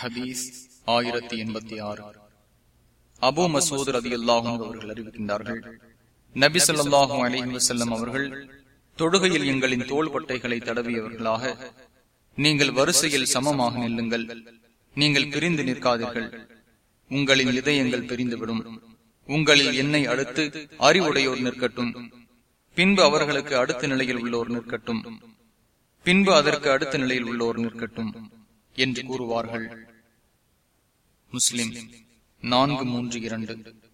ஹதீஸ் ஆயிரத்தி எண்பத்தி ஆறு. அபு மசூத் ரதி அல்லாஹும் அவர்கள் அறிவிக்கின்றார்கள் நபி சொல்லாஹும் அலிஹி வசல்லம் அவர்கள் தொழுகையில் எங்களின் தோள்பட்டைகளை தடவியவர்களாக நீங்கள் வரிசையில் சமமாக நில்லுங்கள் நீங்கள் பிரிந்து நிற்காதீர்கள். உங்களின் இதயங்கள் பிரிந்துவிடும். உங்களில் என்னை அடுத்து அறிவுடையோர் நிற்கட்டும். பின்பு அவர்களுக்கு அடுத்த நிலையில் உள்ளோர் நிற்கட்டும். பின்பு அதற்கு அடுத்த நிலையில் உள்ளோர் நிற்கட்டும். என்று கூறுவார்கள். முஸ்லிம் நான்கு மூன்று இரண்டு.